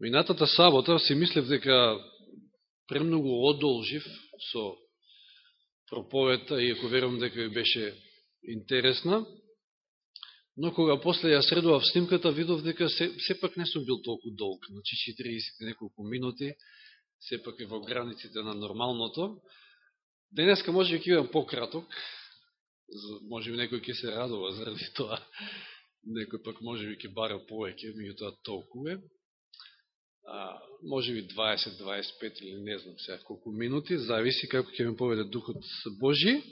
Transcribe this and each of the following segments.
Минатата сабота си мислев дека премногу одолжив со проповета, иако верувам дека ви беше интересна, но кога после ја средував снимката, видов дека се, сепак не сум бил толку долг, значи 40 неколку минути, сепак е во границите на нормалното. Денеска може би ќе имам пократок, може би некој ќе се радува заради тоа, некој пак може би ќе бара повеќе, меѓутоа толку е. Може би 20-25 или не знам сега колку минути, зависи како ќе ми поведе Духот Божи.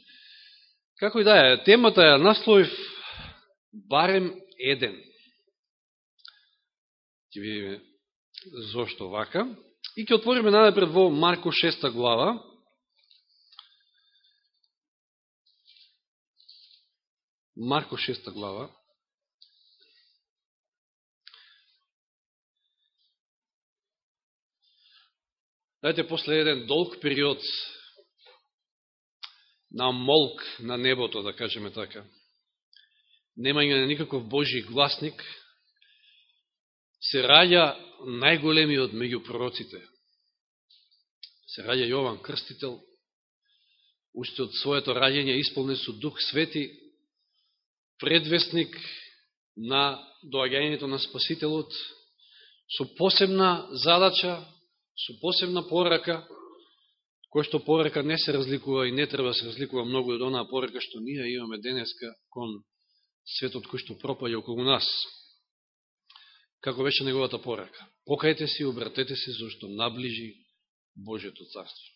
Како и да е, темата е насловив барем еден. Ќе видиме зошто вака. И ќе отвориме најпред во Марко 6 глава. Марко 6 глава. Дајте после еден долг период на молк на небото, да кажеме така, немање на никаков Божи гласник, се раѓа најголемиот меѓу пророците. Се раѓа Јован Крстител, уште од своето раѓање исполнен со Дух Свети, предвестник на доаѓањето на Спасителот, со посебна задача, со посебна порака, која што порака не се разликува и не треба да се разликува многу од онаа порака што ние имаме денеска кон светот кој што пропаѓа околу нас. Како беше неговата порака? Покајте се и обратете се, зашто наближи Божето царство.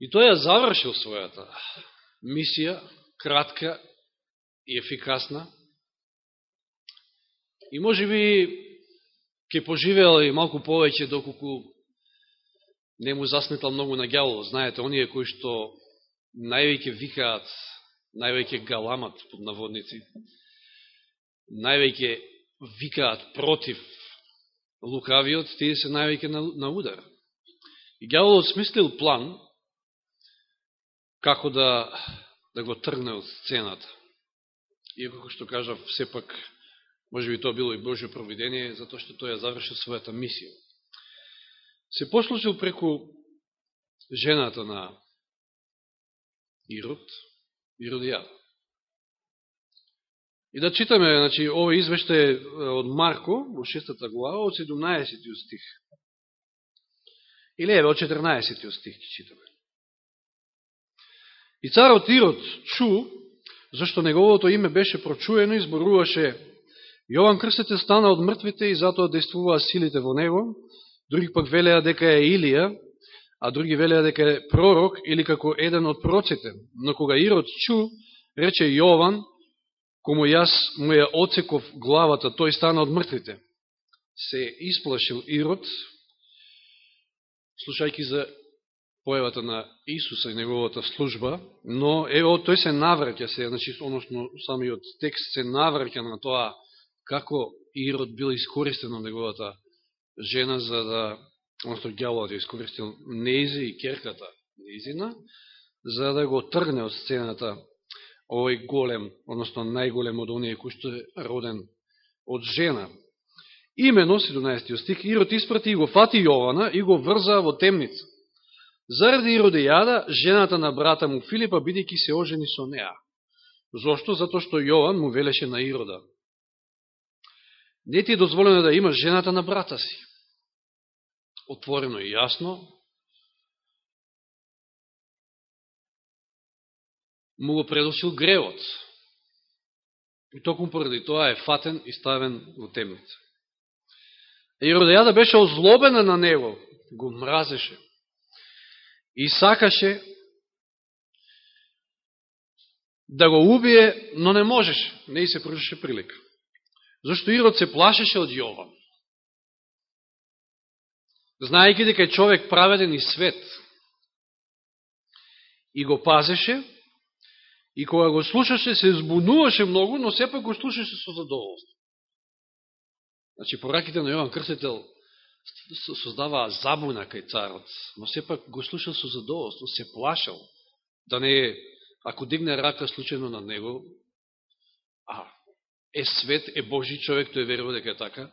И тој ја завршил својата мисија, кратка и ефикасна. И може би ќе поживеал и малку повеќе доколку не му засметал многу на гјавол. Знаете, оние кои што највеќе викаат највеќе галамат под наводници, највеќе викаат против лукавиот, тие се највеќе на, на удар. И гјаволот смислил план како да, да го тргне од сцената. Иако, како што кажав, сепак, може би тоа било и Божие провидение, затоа што тој ја завршил својата мисија. Се послужил преку жената на Ирод, Иродијада. И да читаме, значи, овој извештај од Марко, во шестата глава, од 17 стих. Или еве, од 14 стих ќе читаме. И царот Ирод чу, зашто неговото име беше прочуено и зборуваше Јован Крстите стана од мртвите и затоа действуваа силите во него, други пак велеа дека е Илија, а други велеа дека е пророк или како еден од пророците. Но кога Ирод чу, рече Јован, кому јас му ја оцеков главата, тој стана од мртвите. Се исплашил Ирод, слушајки за појавата на Исуса и неговата служба, но ево тој се навраќа се, значи, односно самиот текст се навраќа на тоа како Ирод бил искористен од неговата жена за да односто дјаволот ја искористил Нези и керката Незина, за да го тргне од сцената овој голем, односно најголем од оние кој што е роден од жена. Имено, 17 стих, Ирод испрати и го фати Јована и го врза во темница. Заради Иродејада, жената на брата му Филипа, бидејќи се ожени со неа. Зошто? Зато што Јован му велеше на Ирода. Не ти е дозволено да имаш жената на брата си отворено и јасно, му го предошил гревот. И токму поради тоа е фатен и ставен во темница. Иродејада беше озлобена на него, го мразеше и сакаше да го убие, но не можеше, не и се пружеше прилика. Зашто Ирод се плашеше од Јован знаејќи дека е човек праведен и свет, и го пазеше, и кога го слушаше, се збунуваше многу, но сепак го слушаше со задоволство. Значи, пораките на Јован Крстител создаваа забуна кај царот, но сепак го слушал со задоволство, се плашал, да не е, ако дигне рака случайно на него, а е свет, е Божи човек, тој верува дека е така,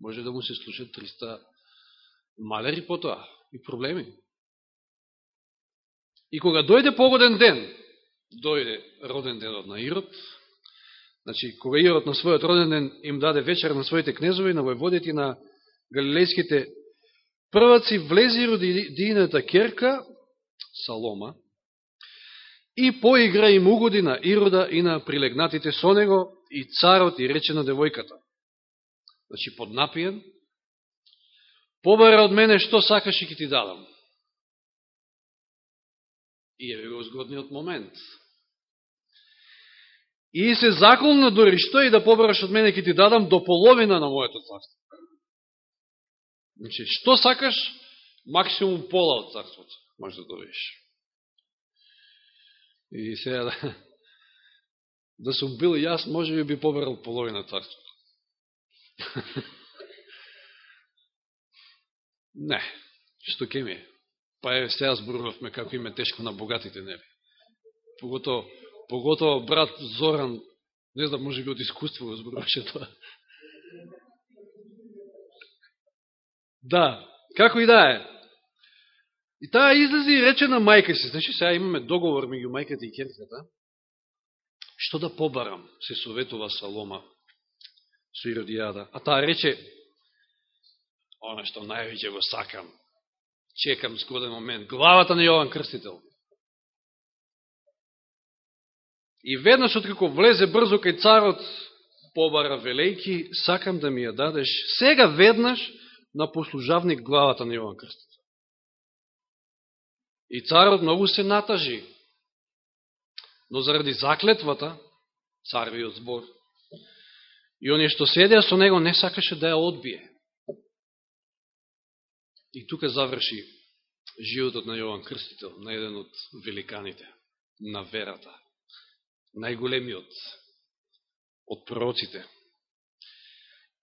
Може да му се слушат 300 малери по тоа и проблеми. И кога дојде погоден ден, дојде роден денот на Ирод, значи, кога Ирод на својот роден ден им даде вечер на своите кнезови, на војводите на галилејските прваци, влези родината Керка, Салома, и поигра им угоди на Ирода и на прилегнатите со него, и царот и рече на девојката. Значи, поднапиен, побара од мене што сакаш и ки ти дадам. И е го згодниот момент. И се заколна дори што и да побараш од мене ки ти дадам до половина на моето царство. Значи, што сакаш, максимум пола од царството може да добиеш. И сега да- да, сум бил јас, може би би побарал половина царството. Не, што ке ми е? Па е, сега зборувавме како име тешко на богатите, нели? Поготово, поготово брат Зоран, не знам, може би од искуство го зборуваше тоа. Да, како и да е. И таа излези и рече на мајка си, значи сега имаме договор меѓу мајката и керката, што да побарам, се советува Салома со Иродијада. А таа рече, оно што највеќе го сакам, чекам скоден момент, главата на Јован Крстител. И веднаш откако влезе брзо кај царот, побара велејки, сакам да ми ја дадеш сега веднаш на послужавник главата на Јован Крстител. И царот многу се натажи, но заради заклетвата, царвиот збор, и оние што седеа со него не сакаше да ја одбие. И тука заврши животот на Јован Крстител, на еден од великаните на верата, најголемиот од пророците.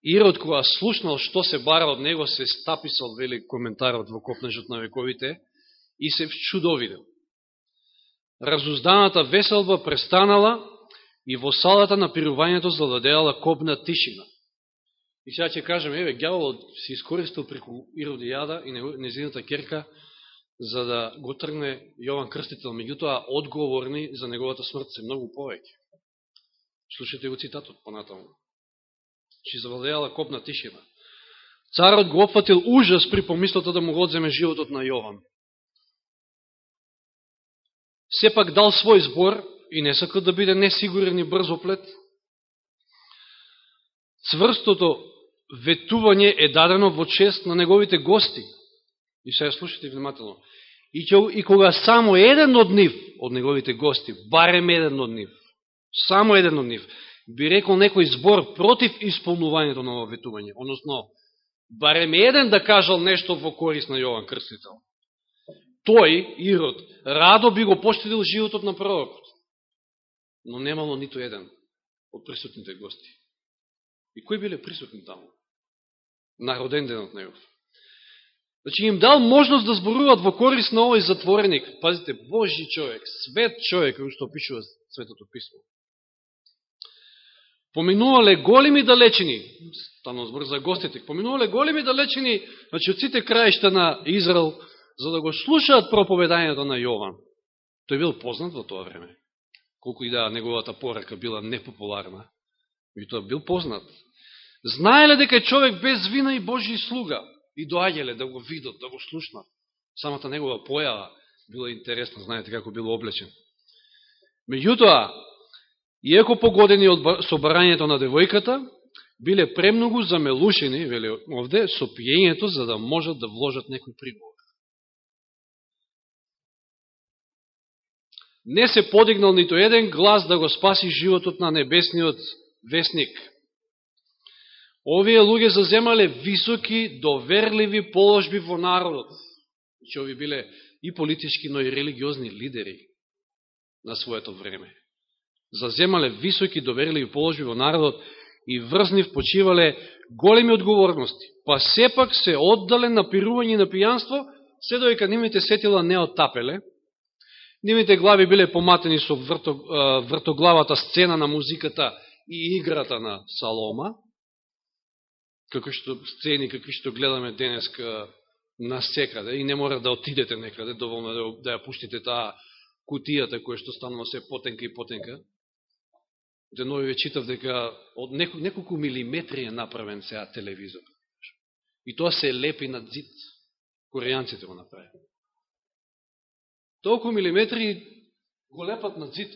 Ирод, кога слушнал што се бара од него, се стаписал велик коментарот во Копнежот на вековите и се вчудовидел. Разузданата веселба престанала и во салата на пирувањето завладеала копна тишина. И сега ќе кажем, еве, гјаволот се искористил преку Иродијада и незината керка за да го тргне Јован Крстител. Меѓутоа, одговорни за неговата смрт се многу повеќе. Слушате го цитатот понатаму. Чи завладеала копна тишина. Царот го опфатил ужас при помислата да му го одземе животот на Јован. Сепак дал свој збор и не сака да биде несигурен и брзоплет. Цврстото ветување е дадено во чест на неговите гости. И сега слушате внимателно. И, ќе, и кога само еден од нив, од неговите гости, барем еден од нив, само еден од нив, би рекол некој збор против исполнувањето на ова ветување, односно, барем еден да кажал нешто во корис на Јован Крстител. Тој, Ирод, радо би го поштедил животот на пророкот, но немало ниту еден од присутните гости. И кои биле присутни таму? на роден денот негов. Значи им дал можност да зборуваат во корис на овој затвореник. Пазите, Божи човек, свет човек, кој што опишува Светото Писмо. Поминувале големи далечини, стану збор за гостите, поминувале големи далечини, значи од сите краишта на Израел, за да го слушаат проповедањето на Јован. Тој бил познат во тоа време. Колку и да неговата порака била непопуларна, и тоа бил познат. Знаеле дека човек без вина и Божи слуга и доаѓале да го видат, да го слушнат. Самата негова појава била интересна, знаете како бил облечен. Меѓутоа, иеко погодени од собрањето на девојката, биле премногу замелушени, вели овде, со пиењето за да можат да вложат некој приговор. Не се подигнал нито еден глас да го спаси животот на небесниот вестник – Овие луѓе заземале високи, доверливи положби во народот. Че ови биле и политички, но и религиозни лидери на своето време. Заземале високи, доверливи положби во народот и врз нив почивале големи одговорности, па сепак се оддале на пирување и на пијанство, се доека нивните сетила не отапеле нивните глави биле поматени со врто, вртоглавата сцена на музиката и играта на Салома, како што сцени, какви што гледаме денеска на секаде и не мора да отидете некаде, доволно да, да ја пуштите таа кутијата која што станува се потенка и потенка. Денови ве читав дека од неколку милиметри е направен сега телевизор. И тоа се лепи на зид. Корејанците го направи. Толку милиметри го лепат на зид.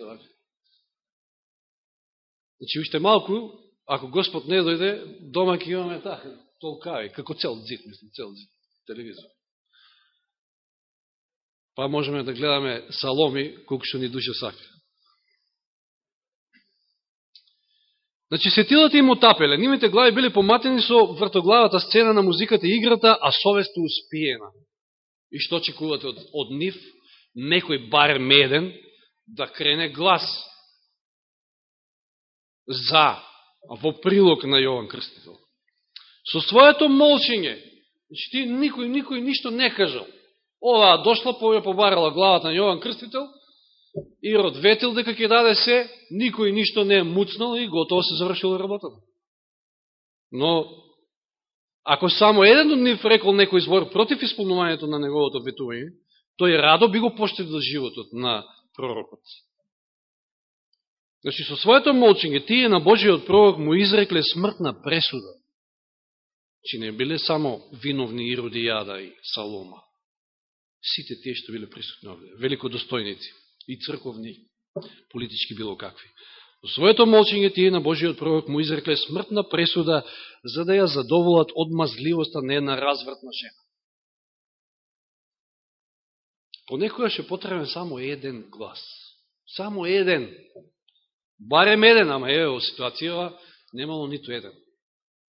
Значи, уште малку, ако Господ не дојде, дома ќе имаме така, толкави, како цел дзит, мислам, цел дзит, телевизор. Па можеме да гледаме саломи, колку што ни душа сака. Значи, сетилата им отапеле, нивите глави били поматени со вртоглавата сцена на музиката и играта, а совест успиена. И што чекувате од, од нив? Некој барем еден да крене глас за, во прилог на Јован Крстител. Со своето молчење, значи ти никој, никој ништо не кажал. Ова дошла, пове побарала главата на Јован Крстител, и родветил дека ќе даде се, никој ништо не е муцнал и готово се завршил работата. Но, ако само еден од нив рекол некој збор против исполнувањето на неговото ветување, тој радо би го поштедил животот на пророкот. Значи, со своето молчење, тие на Божиот пророк му изрекле смртна пресуда. Чи не биле само виновни Иродијада и Салома. Сите тие што биле присутни овде, великодостојници и црковни, политички било какви. Со своето молчење тие на Божиот пророк му изрекле смртна пресуда за да ја задоволат од мазливоста на една развратна жена понекогаш ше потребен само еден глас. Само еден. Барем еден, ама еве во ситуацијава немало ниту еден.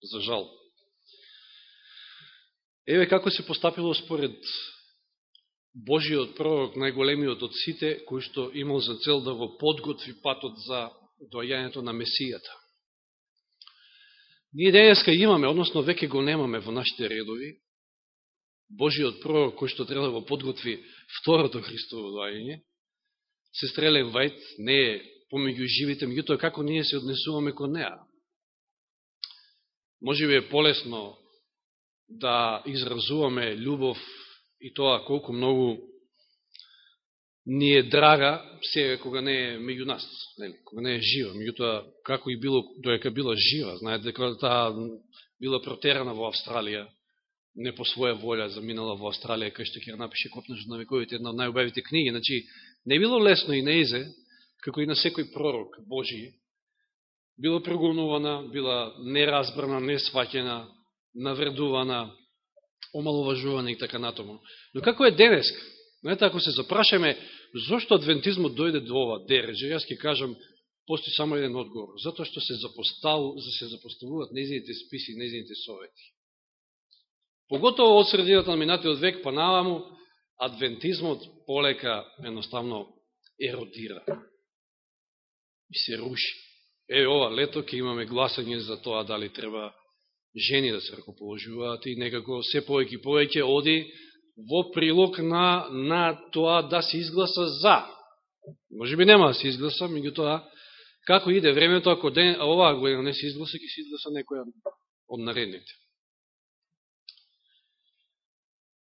За жал. Еве како се постапило според Божиот пророк, најголемиот од сите, кој што имал за цел да го подготви патот за дојањето на Месијата. Ние денеска имаме, односно веќе го немаме во нашите редови, Божиот пророк кој што треба да го подготви второто Христово доаѓање, сестрелен Вајт не е помеѓу живите, меѓутоа како ние се однесуваме кон неа. Може би е полесно да изразуваме љубов и тоа колку многу ни е драга сега кога не е меѓу нас, нели, кога не е жива. Меѓутоа, како и било, доека била жива, знаете дека таа била протерана во Австралија, не по своја волја заминала во Австралија, кај што ќе напише Копнежот на вековите, една од најубавите книги. Значи, не било лесно и неизе, како и на секој пророк Божи, била прогонувана, била неразбрана, несваќена, навредувана, омаловажувана и така натаму. Но како е денеска? Знаете, ако се запрашаме зошто адвентизмот дојде до ова дереже, јас ќе кажам, постои само еден одговор. Затоа што се, запостав, за се запоставуваат незините списи, незините совети. Поготово од средината на минатиот век па наваму, адвентизмот полека едноставно еродира и се руши. Е, ова лето ќе имаме гласање за тоа дали треба жени да се ракоположуваат и некако се повеќе и повеќе оди во прилог на, на тоа да се изгласа за. Може би нема да се изгласа, тоа, како иде времето, ако ден, оваа година не се изгласа, ќе се изгласа некоја од наредните.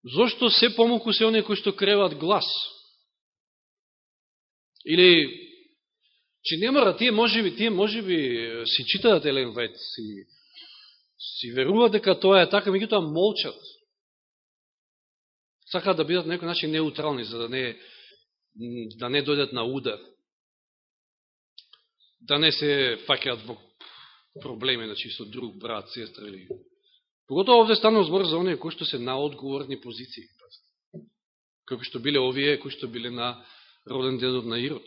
Зошто се помоку се оние кои што креват глас? Или, че нема тие може би, тие може би си читаат Елен Вајт, си си веруваат дека тоа е така, меѓутоа молчат. Сакаат да бидат некој начин неутрални, за да не, да не дојдат на удар. Да не се факеат во проблеми, значи, со друг брат, сестра или... Поготово овде станува збор за оние кои што се на одговорни позиции. Како што биле овие, кои што биле на роден денот на Ирод.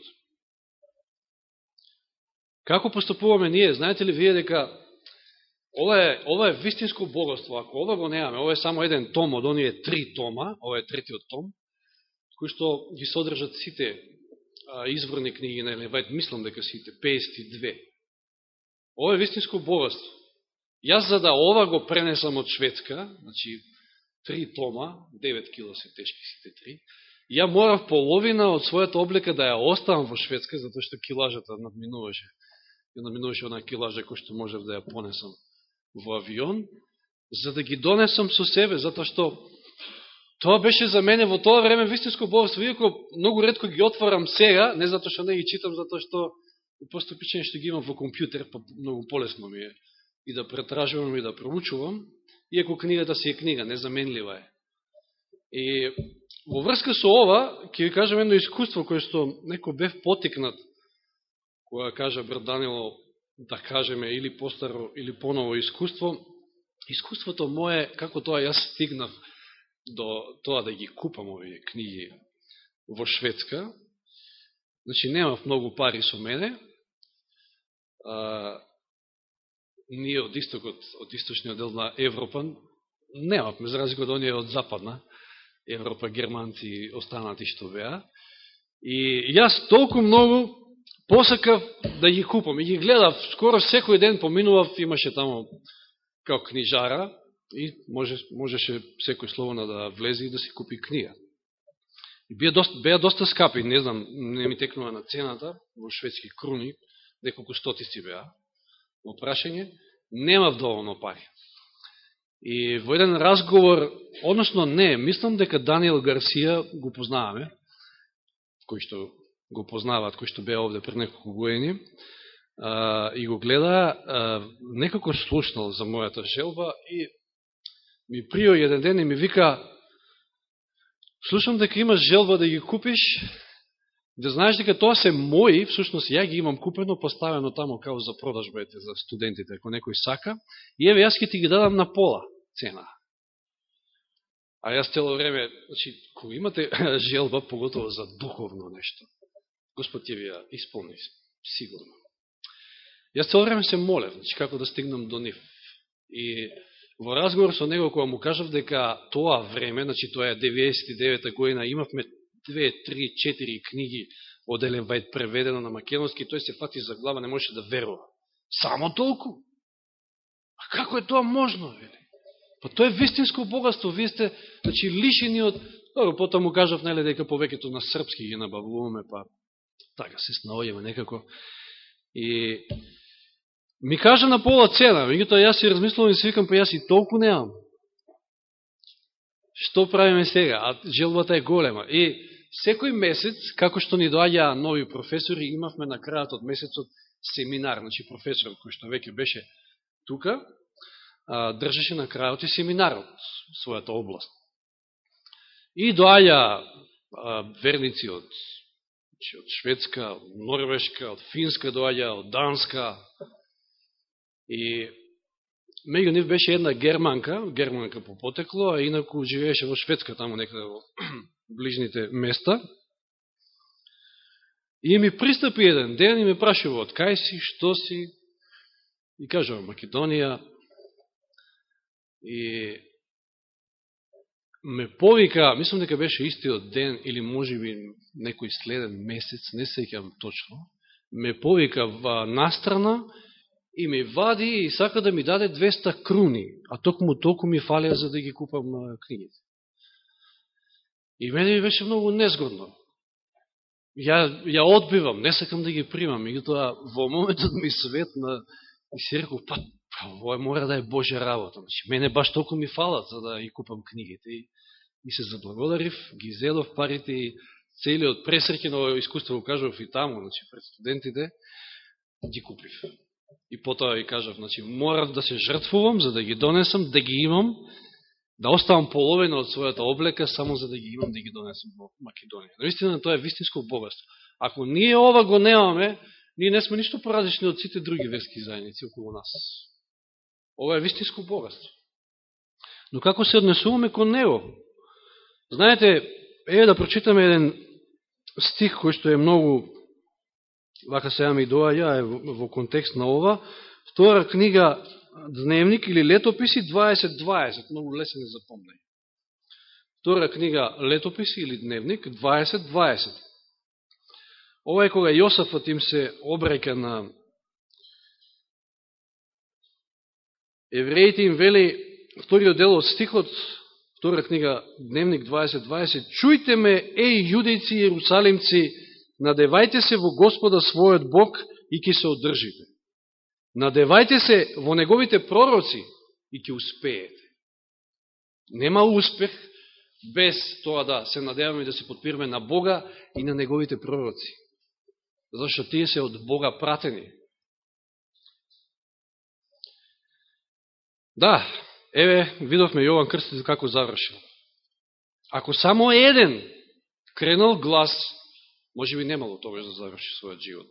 Како поступуваме ние? Знаете ли вие дека Ова е, ова е вистинско богатство. Ако ова го немаме, ова е само еден том од оние три тома, ова е третиот том, кои што ги содржат сите изворни книги на Елевајт, мислам дека сите, 52. Ова е вистинско богатство. Јас за да ова го пренесам од Шведска, значи три тома, 9 кило се тешки сите три, ја морав половина од својата облека да ја оставам во Шведска, затоа што килажата надминуваше. Ја надминуваше онаа килажа кој што можев да ја понесам во авион, за да ги донесам со себе, затоа што тоа беше за мене во тоа време вистинско богатство, иако многу редко ги отварам сега, не затоа што не ги читам, затоа што постапичен што ги имам во компјутер, па многу полесно ми е и да претражувам и да проучувам, иако книгата си е книга, незаменлива е. И во врска со ова, ќе ви кажам едно искуство кое што некој бев потикнат, која кажа брат Данило, да кажеме или постаро или поново искуство, искуството мое, како тоа јас стигнав до тоа да ги купам овие книги во Шведска, значи немав многу пари со мене, а, ние од истокот, од источниот дел на Европа, немавме, за разлика од оние од западна Европа, германци и останати што беа. И јас толку многу посакав да ги купам. И ги гледав, скоро секој ден поминував, имаше тамо као книжара и може, можеше секој словно да влезе и да си купи книга. И беа доста, беа доста скапи, не знам, не ми текнува на цената, во шведски круни, неколку стотици беа, во прашање, немав доволно пари. И во еден разговор, односно не, мислам дека Даниел Гарсија го познаваме, кој што го познаваат, кој што беа овде пред неколку години, и го гледа, некако слушнал за мојата желба и ми прио еден ден и ми вика, слушам дека имаш желба да ги купиш, да знаеш дека тоа се мои, всушност ја ги имам купено, поставено тамо као за продажба ете, за студентите, ако некој сака, и еве јас ќе ти ги дадам на пола цена. А јас цело време, значи, кога имате желба, поготово за духовно нешто, Господ ќе ви ја исполни, сигурно. Јас цело време се молев, значи, како да стигнам до нив. И во разговор со него, кога му кажав дека тоа време, значи тоа е 99 година, имавме две, три, четири книги од Елен Вајд преведено на македонски, тој се фати за глава, не можеше да верува. Само толку? А како е тоа можно, вели? Па тоа е вистинско богатство, вие сте, значи, лишени од... Добро, потоа му кажав, нели, дека повеќето на српски ги набавуваме, па така се снаоѓаме некако. И ми кажа на пола цена, меѓутоа јас си размислувам и си викам, па јас и толку неам. Што правиме сега? А желбата е голема. И секој месец, како што ни доаѓа нови професори, имавме на крајот од месецот семинар, значи професор кој што веќе беше тука, држеше на крајот и семинарот својата област. И доаѓа верници од, значи, од Шведска, од Норвешка, од Финска доаѓа, од Данска. И меѓу нив беше една германка, германка по потекло, а инаку живееше во Шведска, таму некаде во ближните места. И ми пристапи еден ден и ме прашува од кај си, што си, и кажува Македонија, и ме повика, мислам дека беше истиот ден, или може би некој следен месец, не сеќам точно, ме повика во настрана и ми вади и сака да ми даде 200 круни, а токму толку ми фалија за да ги купам книгите. И мене ми беше многу незгодно. Ја, ја одбивам, не сакам да ги примам. И тоа во моментот ми светна и си рекол, па, па мора да е Божја работа. Значи, мене баш толку ми фалат за да ја купам книгите. И, и се заблагодарив, ги зедов парите и целиот пресреќено искуство го кажав и таму, значи, пред студентите, ги купив. И потоа ја кажав, значи, морав да се жртвувам за да ги донесам, да ги имам, да оставам половина од својата облека само за да ги имам да ги донесам во Македонија. Наистина тоа е вистинско богатство. Ако ние ова го немаме, ние не сме ништо поразлични од сите други верски заедници околу нас. Ова е вистинско богатство. Но како се однесуваме кон него? Знаете, е да прочитаме еден стих кој што е многу вака сега ми доаѓа во контекст на ова. Втора книга Дневник или Летописи 2020, многу лесен за запомнање. Втора книга Летописи или Дневник 2020. Ова е кога Јосафот им се обрека на евреите им вели вториот дел од стихот, втора книга Дневник 2020, чујте ме, еј, јудејци и јерусалимци, надевајте се во Господа својот Бог и ќе се одржите. Надевајте се во неговите пророци и ќе успеете. Нема успех без тоа да се надеваме да се подпираме на Бога и на Неговите пророци. Зашто тие се од Бога пратени. Да, еве, видовме Јован Крстител како завршил. Ако само еден кренал глас, може би немало тоа да заврши својот живот.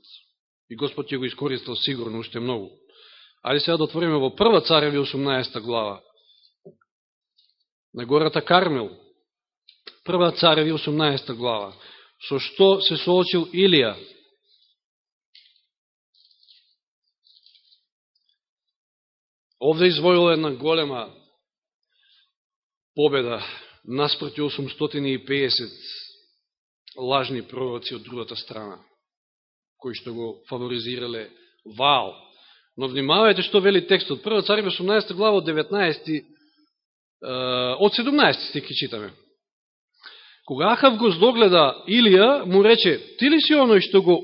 И Господ ќе го искористил сигурно уште многу. Али сега да отвориме во прва цареви 18 глава. На гората Кармел. Прва цареви 18 глава. Со што се соочил Илија? Овде извојила една голема победа наспроти 850 лажни пророци од другата страна, кои што го фаворизирале Ваал. Но внимавајте што вели текстот. Прва цари 18 глава од 19 од 17 стихи читаме. Кога Ахав го здогледа Илија, му рече, ти ли си оној што го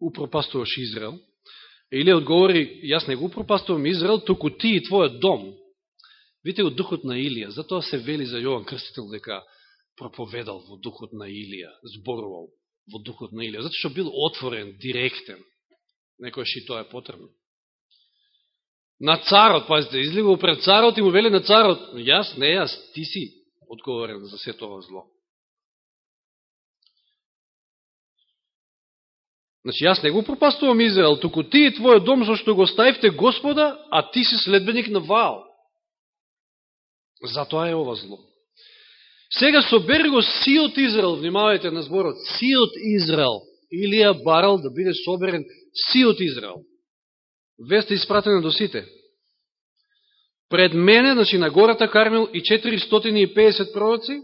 упропастуваш Израел? Илија одговори, јас не го упропастувам Израел, току ти и твојот дом. Видите го духот на Илија, затоа се вели за Јован Крстител дека проповедал во духот на Илија, зборувал во духот на Илија, затоа што бил отворен, директен. Некој и тоа е потребно. На царот, пазите, излива пред царот и му вели на царот, јас, не јас, ти си одговорен за се тоа зло. Значи, јас не го пропастувам Израел, туку ти и твојот дом, зашто го ставивте Господа, а ти си следбеник на Ваал. Затоа е ова зло. Сега собери го сиот Израел, внимавајте на зборот, сиот Израел, Илија барал да биде соберен сиот Израел. Веста испратена до сите. Пред мене, значи на гората Кармел и 450 пророци,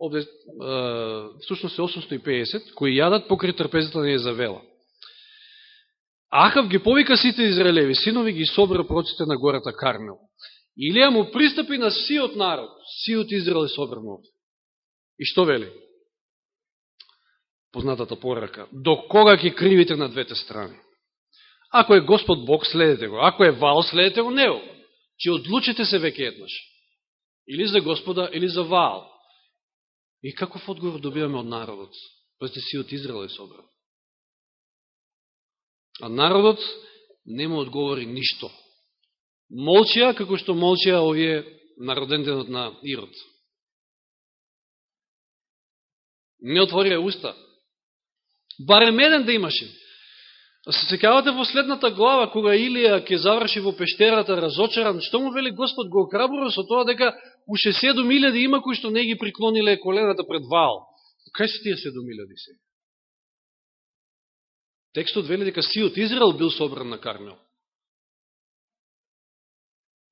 овде всушност е 850, кои јадат покри трпезата на Езавела. Ахав ги повика сите израелеви, синови ги собра пророците на гората Кармел. Илија му пристапи на сиот народ, сиот Израел е собран. И што вели? Познатата порака. До кога ќе кривите на двете страни? Ако е Господ Бог, следете го. Ако е Вал, следете го него. Че одлучите се веќе еднаш. Или за Господа, или за Вал. И каков одговор добиваме од народот? Пазите сиот Израел е собран. А народот нема одговори ништо молчија, како што молчија овие на роденденот на Ирод. Не отворија уста. Барем еден да имаше. А се секавате во следната глава, кога Илија ќе заврши во пештерата разочаран, што му вели Господ го окрабува со тоа дека уше 7000 има кои што не ги приклониле колената пред Ваал. Кај се тие 7000 се? Текстот вели дека сиот Израел бил собран на Кармел.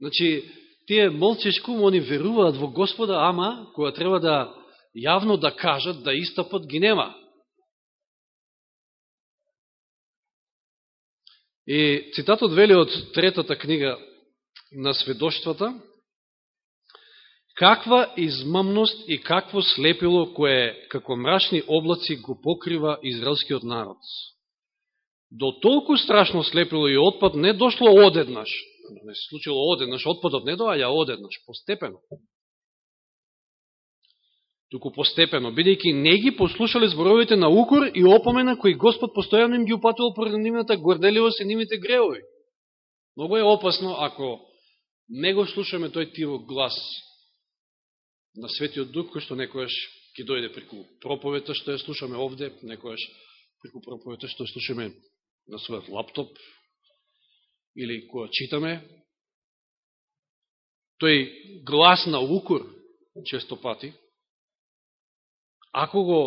Значи, тие молчешку они веруваат во Господа, ама, која треба да јавно да кажат, да истапат ги нема. И цитатот вели од третата книга на сведоштвата, каква измамност и какво слепило кое како мрачни облаци го покрива израелскиот народ. До толку страшно слепило и отпад не дошло одеднаш, Значи, не се случило одеднаш, отпадот не доаѓа одеднаш, постепено. Туку постепено, бидејќи не ги послушале зборовите на укор и опомена кои Господ постојано им ги упатувал поради нивната горделивост и нивните греови. Много е опасно ако не го слушаме тој тивок глас на Светиот Дух, кој што некојаш ќе дојде преку проповета што ја слушаме овде, некојаш преку проповета што ја слушаме на својот лаптоп, или која читаме, тој глас на укор, често пати, ако го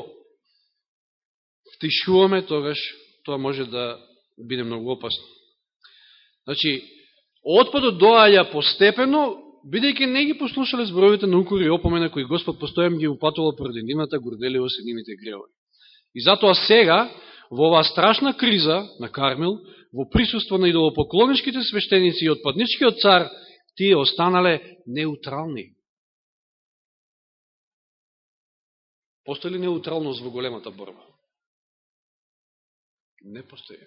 втишуваме, тогаш тоа може да биде многу опасно. Значи, отпадот доаја постепено, бидејќи не ги послушале зборовите на укор и опомена кои Господ постојам ги упатувал поради нивната горделивост и нивните гревови. И затоа сега, во оваа страшна криза на Кармел, во присуство на идолопоклоничките свештеници и отпадничкиот цар, тие останале неутрални. Постои ли неутралност во големата борба? Не постои.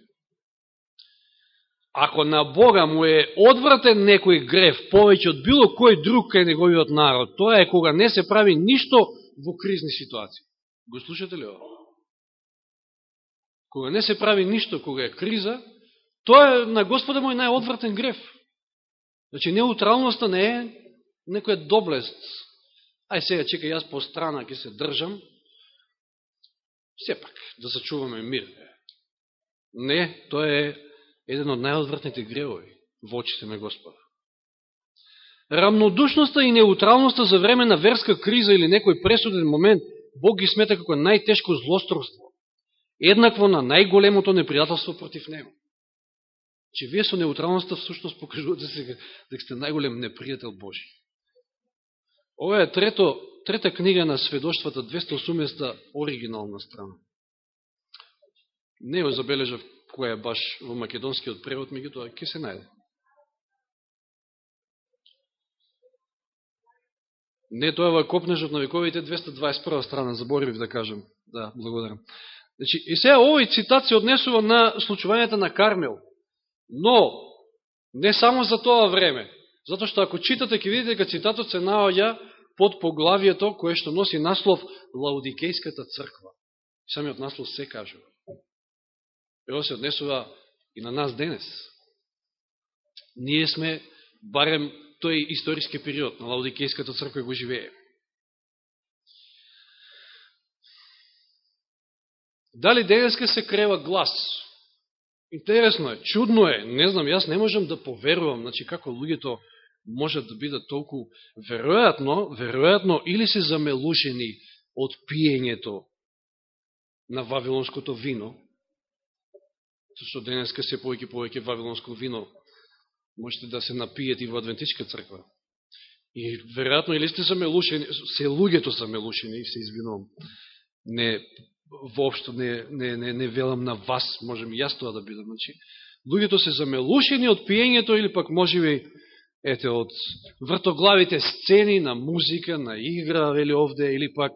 Ако на Бога му е одвратен некој греф повеќе од било кој друг кај неговиот народ, тоа е кога не се прави ништо во кризни ситуации. Го слушате ли ова? Кога не се прави ништо, кога е криза, тоа е на Господа мој најодвратен греф. Значи, неутралноста не е некоја доблест. Ај сега, чекай, јас по страна ќе се држам, сепак, да зачуваме мир. Не, тоа е еден од најодвратните гревови во очите на Господа. Рамнодушноста и неутралноста за време на верска криза или некој пресуден момент, Бог ги смета како најтешко злосторство, еднакво на најголемото непријателство против Него. Че вие со неутралноста всушност покажувате се дека сте најголем непријател Божи. Ова е трето, трета книга на сведоштвата, 280 оригинална страна. Не ја забележав која е баш во македонскиот превод, тоа ќе се најде. Не, тоа е во Копнежот на вековите 221 страна, заборив да кажам. Да, благодарам. Значи, и сега овој цитат се однесува на случувањето на Кармел. Но, не само за тоа време. Зато што ако читате, ќе видите дека цитатот се наоѓа под поглавието кое што носи наслов Лаудикејската црква. Самиот наслов се кажува. Ево се однесува и на нас денес. Ние сме, барем тој историски период на Лаудикејската црква го живее. Дали денеска се крева глас? Интересно е, чудно е, не знам, јас не можам да поверувам, значи како луѓето можат да бидат толку веројатно, веројатно или се замелушени од пиењето на вавилонското вино, зашто денеска се повеќе повеќе вавилонско вино можете да се напиете и во Адвентичка црква. И веројатно или сте замелушени, се луѓето замелушени, се извинувам, не воопшто не, не, не, не велам на вас, можем јас тоа да бидам. Значи, луѓето се замелушени од пиењето или пак можеби ете од вртоглавите сцени на музика, на игра, или овде, или пак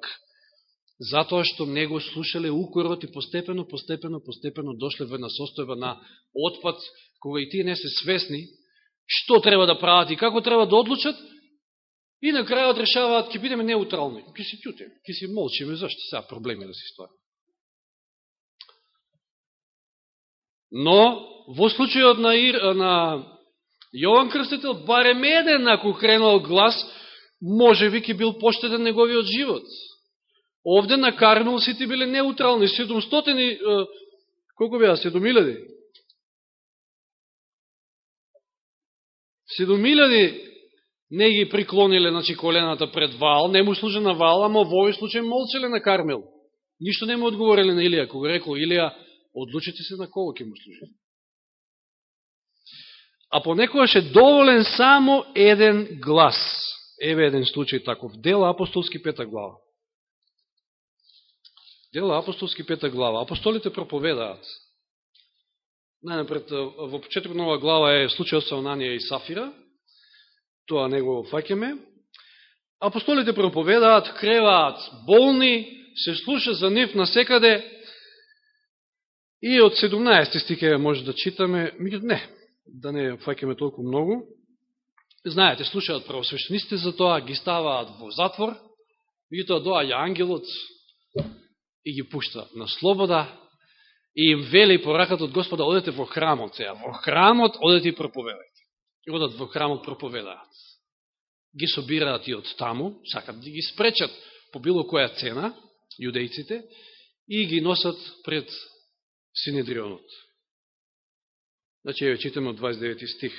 затоа што не го слушале укорот и постепено, постепено, постепено дошле во една состојба на отпад, кога и тие не се свесни што треба да прават и како треба да одлучат, и на крајот решаваат, ќе бидеме неутрални, ќе си ќутим, ќе си молчиме, зашто сега проблеми да се стварат. Но, во случајот на, Ир, на Јован Крстител, барем еден, ако кренал глас, може би ќе бил поштеден неговиот живот. Овде на Кармел сите биле неутрални, 700, колко беа, 7000? 7000 не ги приклониле значи, колената пред Вал, не му служа на Вал, ама во овој случај молчеле на Кармел. Ништо не му одговориле на Илија, кога рекол Илија, одлучите се на кого ќе му служите. А понекогаш е доволен само еден глас. Еве еден случај таков. Дела апостолски пета глава. Дела апостолски пета глава. Апостолите проповедаат. Најнапред, во почеток нова глава е случајот со Ананија и Сафира. Тоа не го факеме. Апостолите проповедаат, креваат болни, се слуша за нив насекаде, И од 17 стике може да читаме, не, да не факеме толку многу. Знаете, слушаат правосвещениците за тоа, ги ставаат во затвор, и тоа доаѓа ангелот и ги пушта на слобода, и им вели поракат од Господа, одете во храмот сега, во храмот одете и проповедајте. И одат во храмот проповедаат. Ги собираат и од таму, сакат да ги спречат по било која цена, јудејците, и ги носат пред Синедрионот. Значи, ја читаме од 29 стих.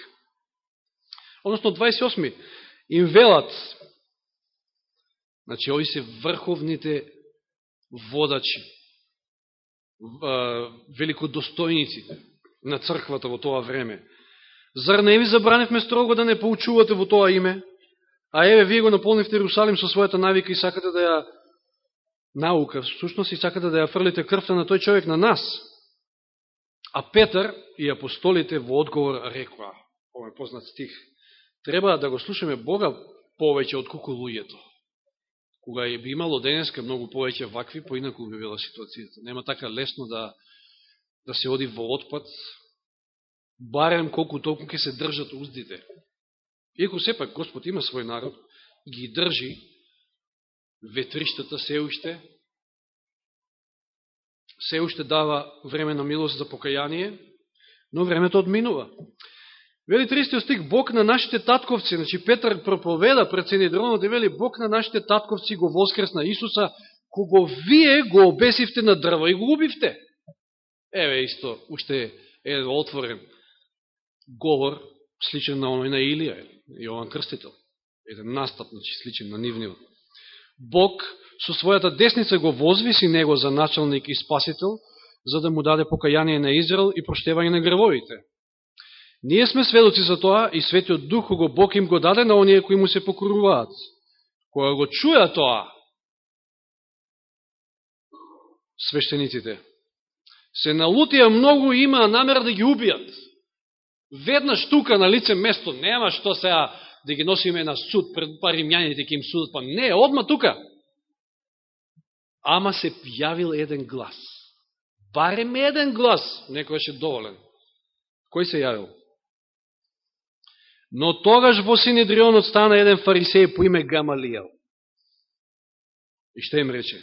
Односно, 28. Им велат, значи, ови се врховните водачи, великодостојниците на црквата во тоа време. Зар не ви забранивме строго да не поучувате во тоа име? А еве, вие го наполнивте Иерусалим со својата навика и сакате да ја наука, всушност и сакате да ја фрлите крвта на тој човек на нас. А Петар и апостолите во одговор рекоа, ова е познат стих, треба да го слушаме Бога повеќе од куку луѓето. Кога би имало денеска многу повеќе вакви, поинаку би била ситуацијата. Нема така лесно да, да се оди во отпад, барем колку толку ќе се држат уздите. Иако сепак Господ има свој народ, ги држи ветриштата се уште, се уште дава време на милост за покаяние, но времето одминува. Вели 30 стик, Бог на нашите татковци, значи Петар проповеда пред Синедронот и вели, Бог на нашите татковци го воскресна Исуса, кого вие го обесивте на дрво и го убивте. Еве исто, уште е отворен говор, сличен на оној на Илија, Јован Крстител. Еден настап, значи, сличен на нивниот. Бог со својата десница го возвиси него за началник и спасител, за да му даде покаяние на Израел и проштевање на гревовите. Ние сме сведоци за тоа и Светиот Дух го Бог им го даде на оние кои му се покоруваат. Кога го чуја тоа, свештениците, се налутија многу и имаа намера да ги убијат. Веднаш тука на лице место, нема што сега да ги носиме на суд, пред па римјаните ќе им судат, па не, одма тука. Ама се јавил еден глас. Барем еден глас, некој ше доволен. Кој се јавил? Но тогаш во Синедрионот стана еден фарисеј по име Гамалијал. И што им рече?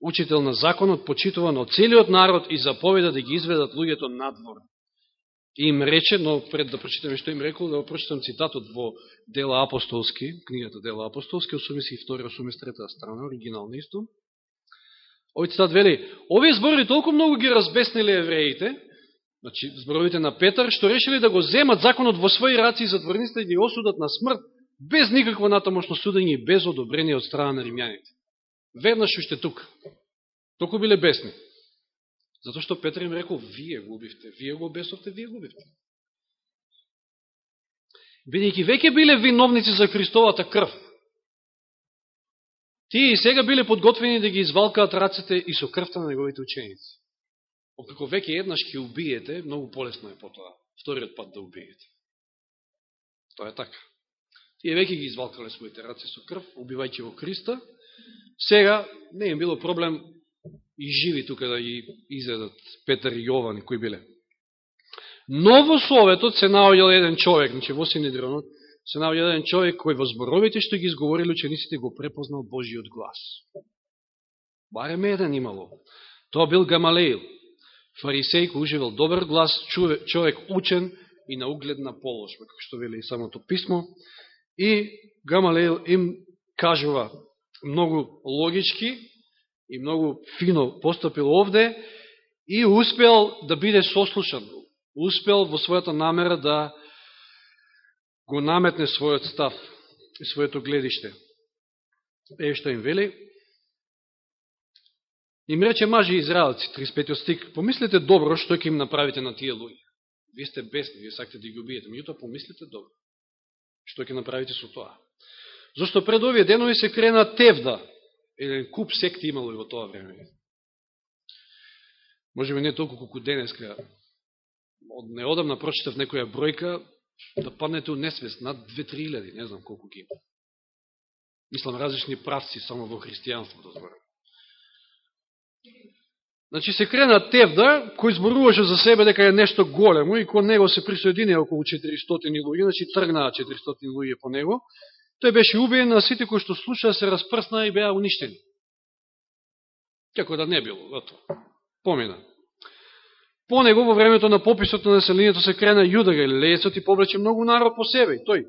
Учител на законот, почитуван од целиот народ и заповеда да ги изведат луѓето надвор. И им рече, но пред да прочитаме што им рекол, да прочитам цитатот во Дела апостолски, книгата Дела апостолски, 82-83 страна, оригинално исто. Овој цитат вели, овие зборови толку многу ги разбеснили евреите, значи зборовите на Петар, што решили да го земат законот во своји раци и затворниците ги осудат на смрт, без никакво натамошно судење и без одобрение од страна на римјаните. Веднаш уште тук. Толку биле бесни. Затоа што Петар им рекол, вие губивте, вие го обесовте, вие губивте. Бидејќи веќе биле виновници за Христовата крв, тие и сега биле подготвени да ги извалкаат рацете и со крвта на неговите ученици. Откако веќе еднаш ќе убиете, многу полесно е потоа, вториот пат да убиете. Тоа е така. Тие веќе ги извалкале своите раци со крв, убивајќи во Христа. Сега не им било проблем и живи тука да ги изедат Петар и Јован, кои биле. Но во Советот се наоѓал еден човек, значи во Синедронот, се наоѓа еден човек кој во зборовите што ги изговорили учениците го препознал Божиот глас. Барем еден имало. Тоа бил Гамалеил, фарисеј кој уживал добар глас, човек учен и на угледна положба, како што вели и самото писмо. И Гамалеил им кажува многу логички, и многу фино постапил овде и успел да биде сослушан. Успел во својата намера да го наметне својот став и своето гледиште. Е што им вели. Им рече мажи израелци, 35 стик, помислите добро што ќе им направите на тие луѓе. Вие сте бесни, вие сакате да ги убиете, меѓутоа помислите добро. Што ќе направите со тоа? Зошто пред овие денови се крена тевда, еден куп секти имало и во тоа време. Може би не толку колку денеска. Од неодамна прочитав некоја бројка да паднете у несвест над 2-3 не знам колку ги има. Мислам различни правци само во христијанството да зборам. Значи се крена Тевда, кој зборуваше за себе дека е нешто големо и кон него се присоедини околу 400 луѓе, значи тргнаа 400 луѓе по него, Тој беше убиен, а сите кои што слушаа се распрсна и беа уништени. Како да не било, зато. Помина. По него во времето на пописот на населението се крена Јуда Галилејецот и повлече многу народ по себе. И тој.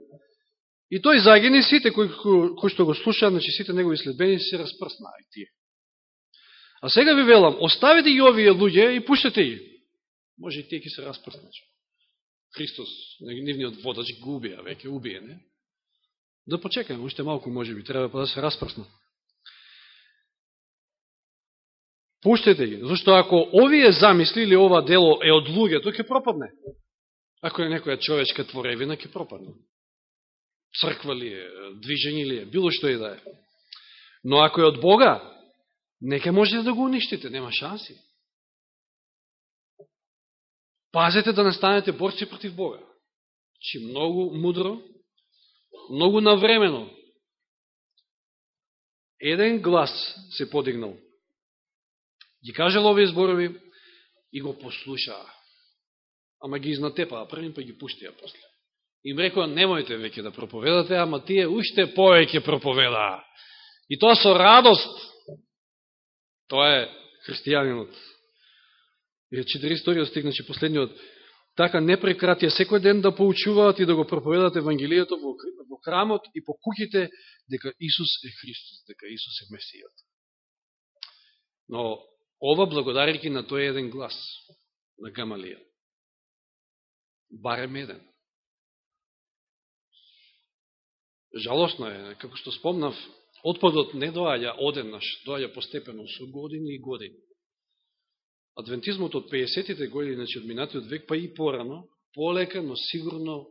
И тој загини сите кои, кои, кои што го слушаа, значи сите негови следбени се распрснаа и тие. А сега ви велам, оставите ги овие луѓе и пуштете ги. Може и тие ќе се распрснат. Христос, нивниот водач, го убија, веќе убие, не? Да почекаме, уште малку може би, треба па да се распрснат. Пуштете ги, зашто ако овие замисли или ова дело е од луѓето, ќе пропадне. Ако е некоја човечка творевина, ќе пропадне. Црква ли е, движење ли е, било што и да е. Но ако е од Бога, нека можете да го уништите, нема шанси. Пазете да не станете борци против Бога. Чи многу мудро многу навремено, еден глас се подигнал. Ги кажал овие зборови и го послушаа. ама ги изнатепаа првим, па ги пуштија после. Им рекоа, немојте веќе да проповедате, ама тие уште повеќе проповедаа. И тоа со радост. Тоа е христијанинот. И четири историја стигначи последниот. Така не прекратија секој ден да поучуваат и да го проповедат Евангелието во, во храмот и по куќите дека Исус е Христос, дека Исус е Месијот. Но ова благодарики на тој еден глас на Гамалија. Барем еден. Жалосно е, како што спомнав, отпадот не доаѓа одеднаш, доаѓа постепено со години и години. Адвентизмот од 50-тите години, значи од минатиот век, па и порано, полека, но сигурно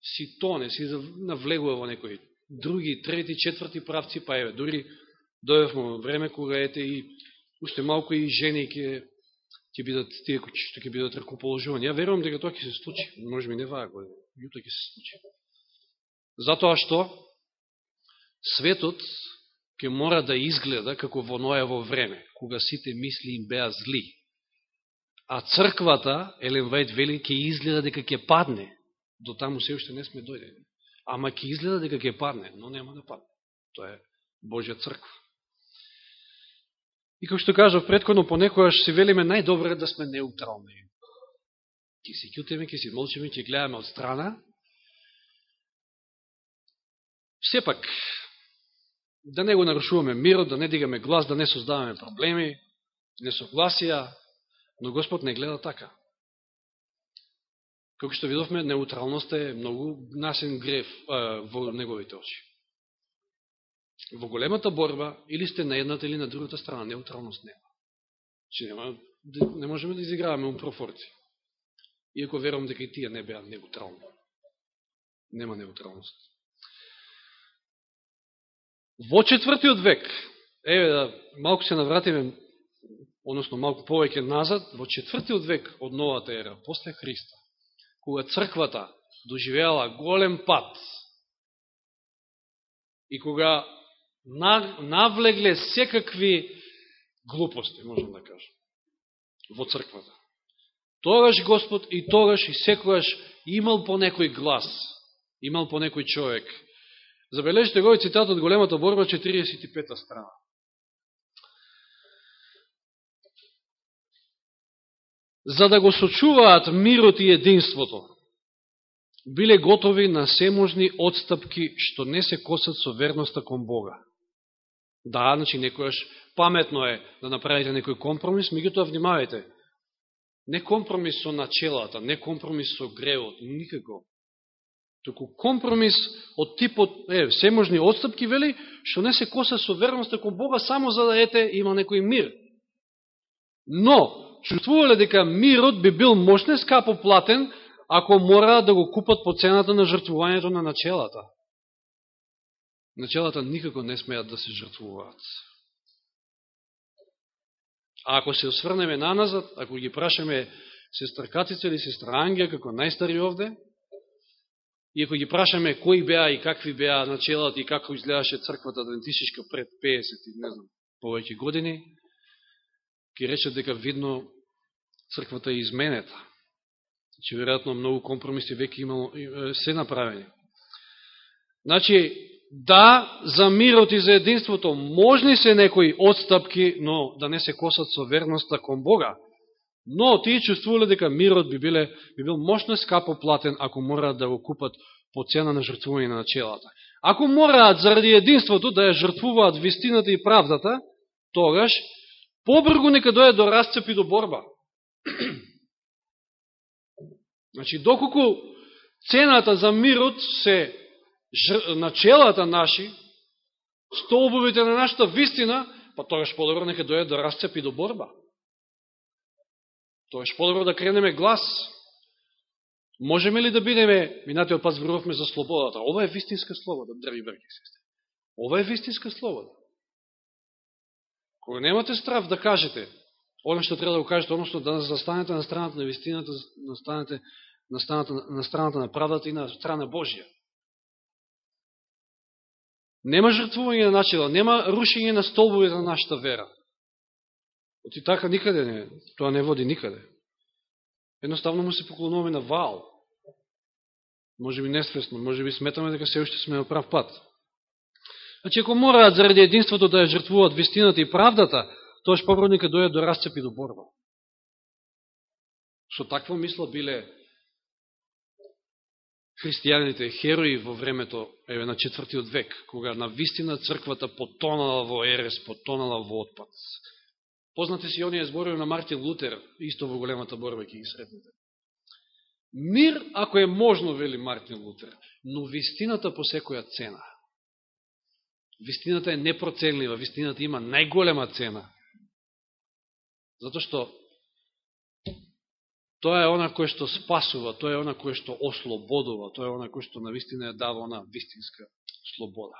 си тоне, си навлегува во некои други, трети, четврти правци, па еве, дури дојавме во време кога ете и уште малку и жени ќе ќе бидат тие кои што ќе бидат ракоположувани. Ја верувам дека тоа ќе се случи, можеби не ваа година, јутро ќе се случи. Затоа што светот ќе мора да изгледа како во Ноево време, кога сите мисли им беа зли. А црквата, Елен Вајд вели, ќе изгледа дека ќе падне. До таму се уште не сме дојдени. Ама ќе изгледа дека ќе падне, но нема да падне. Тоа е Божја црква. И како што кажав предходно, понекојаш си велиме најдобре да сме неутрални. Ке си ќутеме, ке си молчиме, ке гледаме од страна, сепак, да не го нарушуваме мирот, да не дигаме глас, да не создаваме проблеми, несогласија, но Господ не гледа така. Како што видовме, неутралноста е многу насен греф э, во неговите очи. Во големата борба, или сте на едната или на другата страна, неутралност нема. Че нема, да, не можеме да изиграваме умпрофорци. Иако верувам дека и тие не беа неутрални. Нема неутралност. Во четвртиот век, еве да малку се навратиме, односно малку повеќе назад, во четвртиот век од новата ера, после Христа, кога црквата доживеала голем пат и кога навлегле секакви глупости, можам да кажам, во црквата. Тогаш Господ и тогаш и секогаш имал по некој глас, имал по некој човек, Забележите го цитат од големата борба, 45-та страна. За да го сочуваат мирот и единството, биле готови на семожни отстапки што не се косат со верноста кон Бога. Да, значи некојаш паметно е да направите некој компромис, меѓутоа внимавајте, не компромис со начелата, не компромис со гревот, никако туку компромис од типот, е, всеможни отстапки, вели, што не се коса со верноста кон Бога, само за да ете има некој мир. Но, чувствувале дека мирот би бил мощне скапо платен, ако мора да го купат по цената на жртвувањето на начелата началата никако не смеат да се жртвуваат. А ако се осврнеме наназад, ако ги прашаме сестра Катица или сестра Ангија, како најстари овде, И ако ги прашаме кои беа и какви беа начелата и како изгледаше црквата адвентистичка пред 50 и не знам, повеќе години, ќе речат дека видно црквата е изменета. Че веројатно многу компромиси веќе имало, се направени. Значи, да, за мирот и за единството можни се некои отстапки, но да не се косат со верноста кон Бога. Но тие чувствувале дека мирот би, биле, би бил мощно скапо платен ако мораат да го купат по цена на жртвување на начелата. Ако мораат заради единството да ја жртвуваат вистината и правдата, тогаш побргу нека доје до расцеп и до борба. значи, доколку цената за мирот се начелата наши, столбовите на нашата вистина, па тогаш подобро нека дојде да до расцеп и до борба. Тоа е подобро да кренеме глас. Можеме ли да бидеме, минатиот пат зборувавме за слободата. Ова е вистинска слобода, драги брги сестри. Ова е вистинска слобода. Кога немате страв да кажете, оно што треба да го кажете, односно да застанете на страната на вистината, настанете на страната, на страната на правдата и на страна Божија. Нема жртвување на начела, нема рушење на столбовите на нашата вера. Оти така никаде не, тоа не води никаде. Едноставно му се поклонуваме на Вал. Може би несвесно, може би сметаме дека се уште сме на прав пат. Значи, ако мораат заради единството да ја жртвуват вистината и правдата, тоаш побро нека дојат до расцепи до борба. Со таква мисла биле христијаните херои во времето еве, на четвртиот век, кога на вистина црквата потонала во ерес, потонала во отпад. Познате си оние зборови на Мартин Лутер, исто во големата борба ќе ги сретнете. Мир, ако е можно, вели Мартин Лутер, но вистината по секоја цена. Вистината е непроценлива, вистината има најголема цена. Зато што Тоа е она кое што спасува, тоа е она кое што ослободува, тоа е она кое што навистина ја дава она вистинска слобода.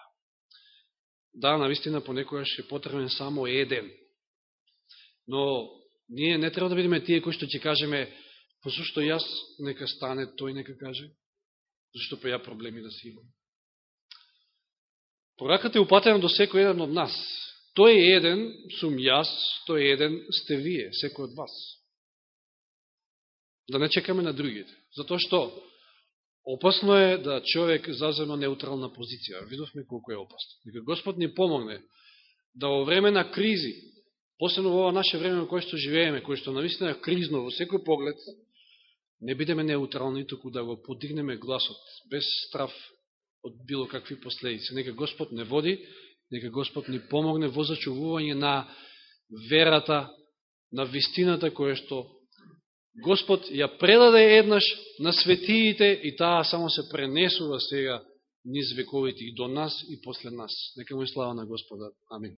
Да, навистина понекојаш е потребен само еден. Но ние не треба да бидеме тие кои што ќе кажеме «Па посушто јас нека стане, тој нека каже, зашто па ја проблеми да си имам. Пораката е упатена до секој еден од нас. Тој еден сум јас, тој еден сте вие, секој од вас. Да не чекаме на другите. Затоа што опасно е да човек зазема неутрална позиција. Видовме колко е опасно. Нека Господ ни помогне да во време на кризи, посебно во ова наше време во кое што живееме, кое што навистина е кризно во секој поглед, не бидеме неутрални, току да го подигнеме гласот, без страф од било какви последици. Нека Господ не води, нека Господ ни помогне во зачувување на верата, на вистината која што Господ ја предаде еднаш на светиите и таа само се пренесува сега низ вековите и до нас и после нас. Нека му и слава на Господа. Амин.